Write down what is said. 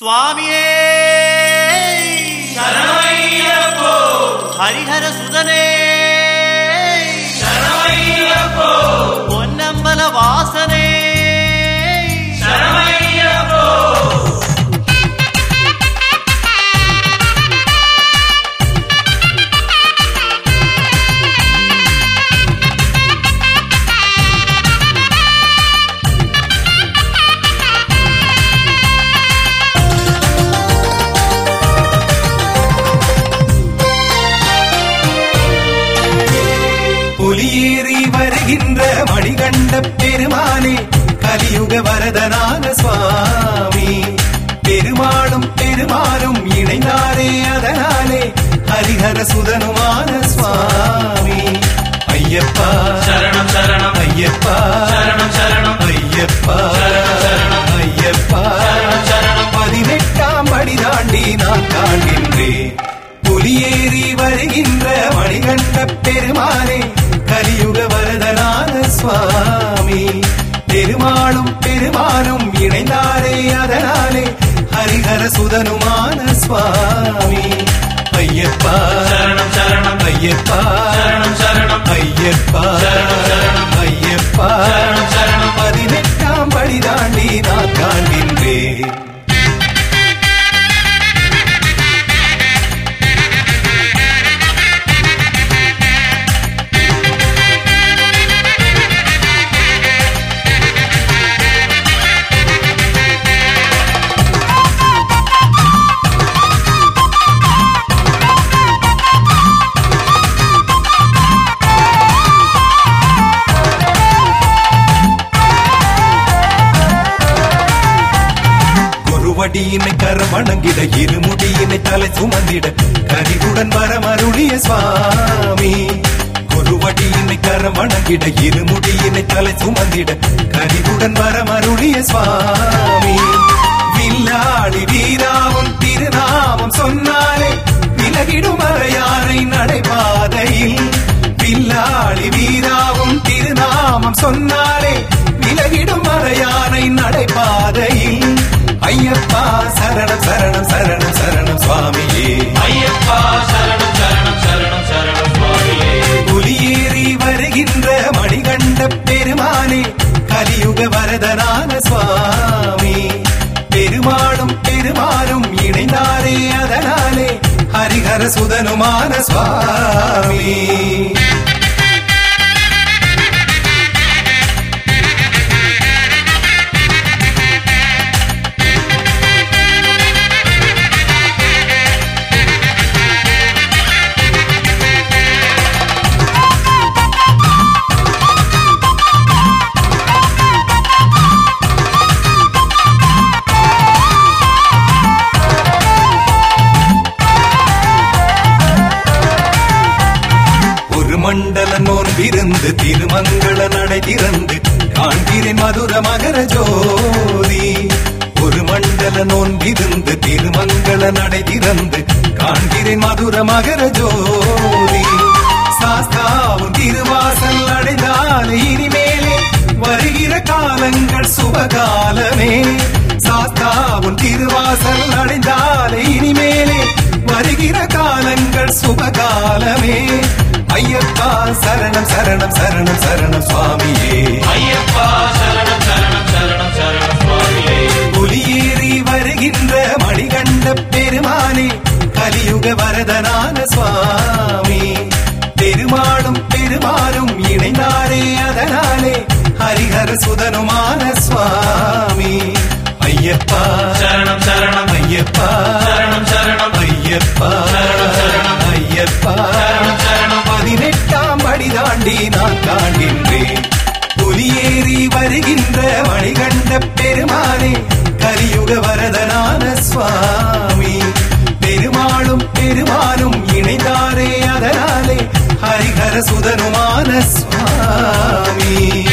சுவாமியே சரணமையப்போ ஹரிஹர சுதனே சரணமையப்போ வருகின்ற மணிகண்ட பெருமானே கலியுக வரதனான சுவாமி. பெருமாளும் பெருமாளும் இணைந்தாரே அதனாலே ஹரிஹர சுதனுமான சுவாமி. ஐயப்பா சரணம் சரணம். ஐயப்பா. பெருமானும் இணைந்தாரே அதனாலே ஹரிஹர சுதனுமான சுவாமி. ஐயப்பா. சரணம் சரணம். ஐயப்பா. சரணம் சரணம். ஐயப்பா. சரணம், சரணம். ஐயப்பா. சரணம், சரணம். பதினெட்டாம் குருவடியினை கரவணங்கிட இருமுடியினை தலை சுமந்திட கரிகுடன் வரமருளிய சுவாமி. குருவடியினை கரவணங்கிட இருமுடியினை தலை சுமந்திட கரிகுடன் வரமருளிய சுவாமி. வில்லாளி வீராவும் திருநாமம் சொன்னாலே விலகிடும் அறையானை நடைபாதையில். வில்லாளி வீராவும் திருநாமம் சொன்னாலே ஐயப்பா சரணம் சரணம் சரணம் சரணம் சுவாமியே. ஐயப்பா சரணம் சரணம் சரணம் சரணம் சுவாமியே. புலியேறி வருகின்ற மணிகண்ட பெருமானே கலியுக வரதனான சுவாமி. பெருமாளும் பெருமாளும் இணைந்தாரே அதனாலே ஹரிஹர சுதனுமான சுவாமி. பிறந்து திருமங்கள நடை திறந்து காண்கிறேன் மதுர மகர ஜோதி. ஒரு மண்டல நோன்பிருந்து திருமங்கள நடை திறந்து காண்கிறேன் மதுர மகர ஜோதி. சாஸ்தாவும் திருவாசல் அடைந்தால் இனிமேலே வருகிற காலங்கள் சுபகாலமே. சாஸ்தாவும் திருவாசல் அடைந்தால் இனிமேலே வருகிற காலங்கள் சுபகாலமே. ஐயப்பா சரணம் சரணம் சரணம் சரணம் சுவாமியே. ஐயப்பா சரணம் சரணம் சரணம் சரணம் சுவாமியே. புலியேறி வருகின்ற மணிகண்ட பெருமானே கலியுக வரதனான சுவாமி. பெருமாளும் பெருமாளும் இணைந்தாரே அதனாலே ஹரிஹர சுதனுமான சுவாமி. ஐயப்பா சரணம் சரணம். ஐயப்பா சரணம் சரணம். ஐயப்பா சரணம், சரணம். ஐயப்பா. சரணம், சரணம். Jesús de Numanes, Mami.